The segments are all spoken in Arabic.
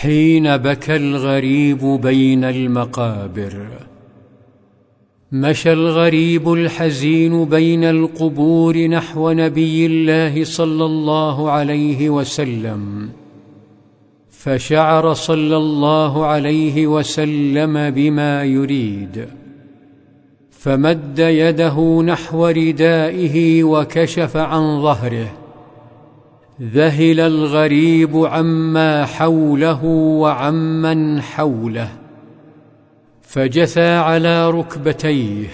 حين بكى الغريب بين المقابر. مشى الغريب الحزين بين القبور نحو نبي الله صلى الله عليه وسلم. فشعر صلى الله عليه وسلم بما يريد. فمد يده نحو ردائه وكشف عن ظهره. ذهل الغريب عما حوله وعمن حوله فجثى على ركبتيه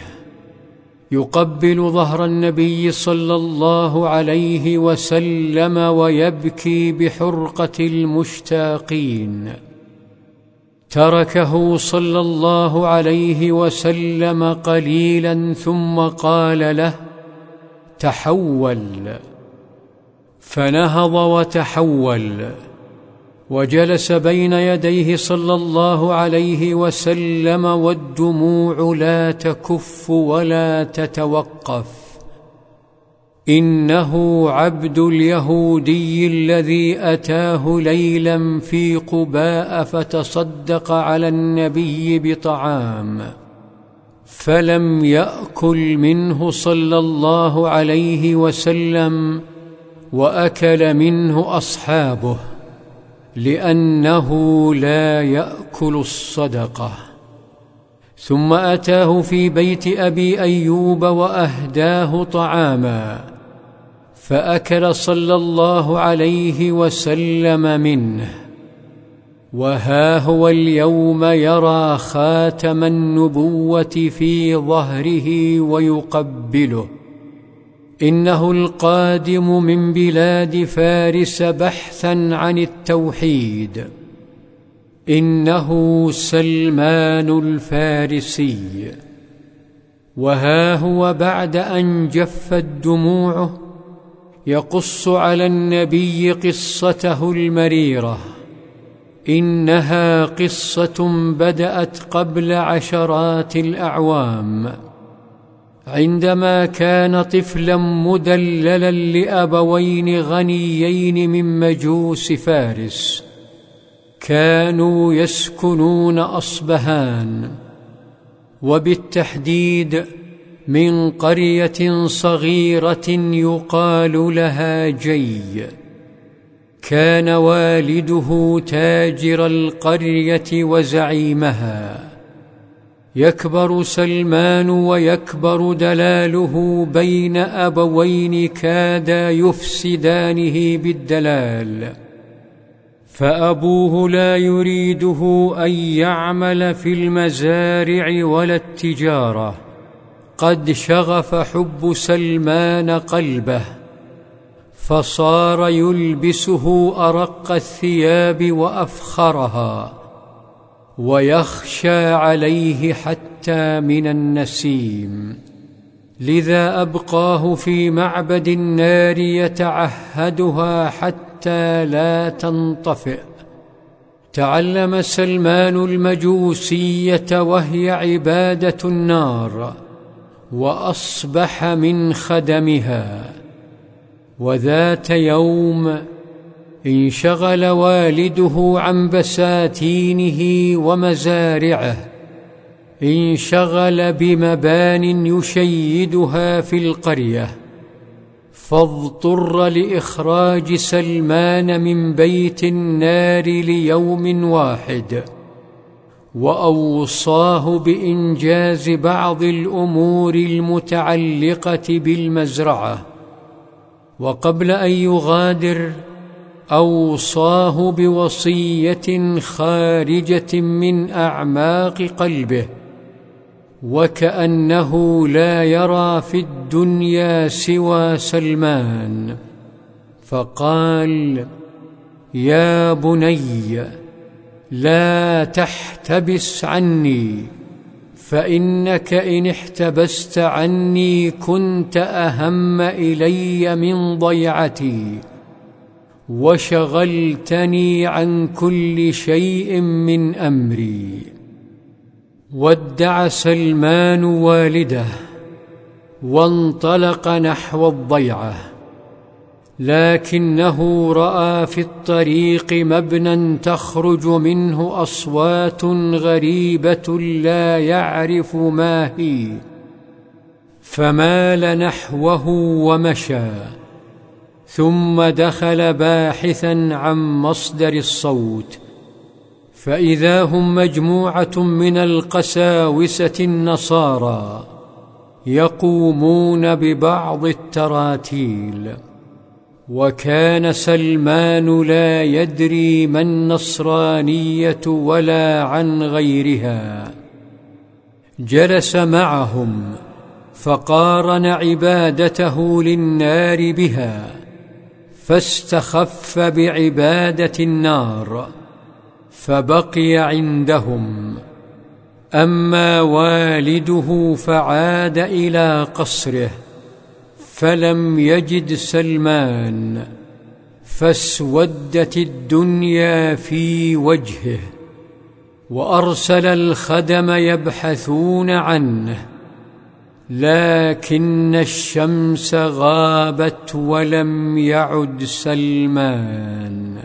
يقبل ظهر النبي صلى الله عليه وسلم ويبكي بحرقة المشتاقين. تركه صلى الله عليه وسلم قليلا ثم قال له تحول. فنهض وتحول وجلس بين يديه صلى الله عليه وسلم والدموع لا تكف ولا تتوقف. إنه عبد اليهودي الذي أتاه ليلا في قباء فتصدق على النبي بطعام فلم يأكل منه صلى الله عليه وسلم وأكل منه أصحابه لأنه لا يأكل الصدقة. ثم أتاه في بيت أبي أيوب وأهداه طعاما فأكل صلى الله عليه وسلم منه. وها هو اليوم يرى خاتم النبوة في ظهره ويقبله. إنه القادم من بلاد فارس بحثا عن التوحيد. إنه سلمان الفارسي. وها هو بعد أن جفت دموعه يقص على النبي قصته المريرة. إنها قصة بدأت قبل عشرات الأعوام. عندما كان طفلا مدللا لأبوين غنيين من مجوس فارس كانوا يسكنون أصبهان وبالتحديد من قرية صغيرة يقال لها جي. كان والده تاجر القرية وزعيمها. يكبر سلمان ويكبر دلاله بين أبوين كادا يفسدانه بالدلال. فأبوه لا يريده أن يعمل في المزارع ولا التجارة. قد شغف حب سلمان قلبه فصار يلبسه أرق الثياب وأفخرها. ويخشى عليه حتى من النسيم. لذا أبقاه في معبد النار يتعهدها حتى لا تنطفئ. تعلم سلمان المجوسية وهي عبادة النار وأصبح من خدمها. وذات يوم انشغل والده عن بساتينه ومزارعه انشغل بمبان يشيدها في القرية فاضطر لإخراج سلمان من بيت النار ليوم واحد وأوصاه بإنجاز بعض الأمور المتعلقة بالمزرعة وقبل أن يغادر أوصاه بوصية خارجة من أعماق قلبه وكأنه لا يرى في الدنيا سوى سلمان. فقال يا بني لا تحتبس عني فإنك إن احتبست عني كنت أهم إلي من ضيعتي. وشغلتني عن كل شيء من أمري. ودع سلمان والده وانطلق نحو الضيعة لكنه رأى في الطريق مبنى تخرج منه أصوات غريبة لا يعرف ما هي. فمال نحوه ومشى. ثم دخل باحثا عن مصدر الصوت فإذا هم مجموعة من القساوسة النصارى يقومون ببعض التراتيل. وكان سلمان لا يدري ما النصرانية ولا عن غيرها. جلس معهم فقارن عبادته للنار بها. فاستخف بعبادة النار فبقي عندهم. أما والده فعاد إلى قصره فلم يجد سلمان فاسودت الدنيا في وجهه وأرسل الخدم يبحثون عنه. لكن الشمس غابت ولم يعد سلمان.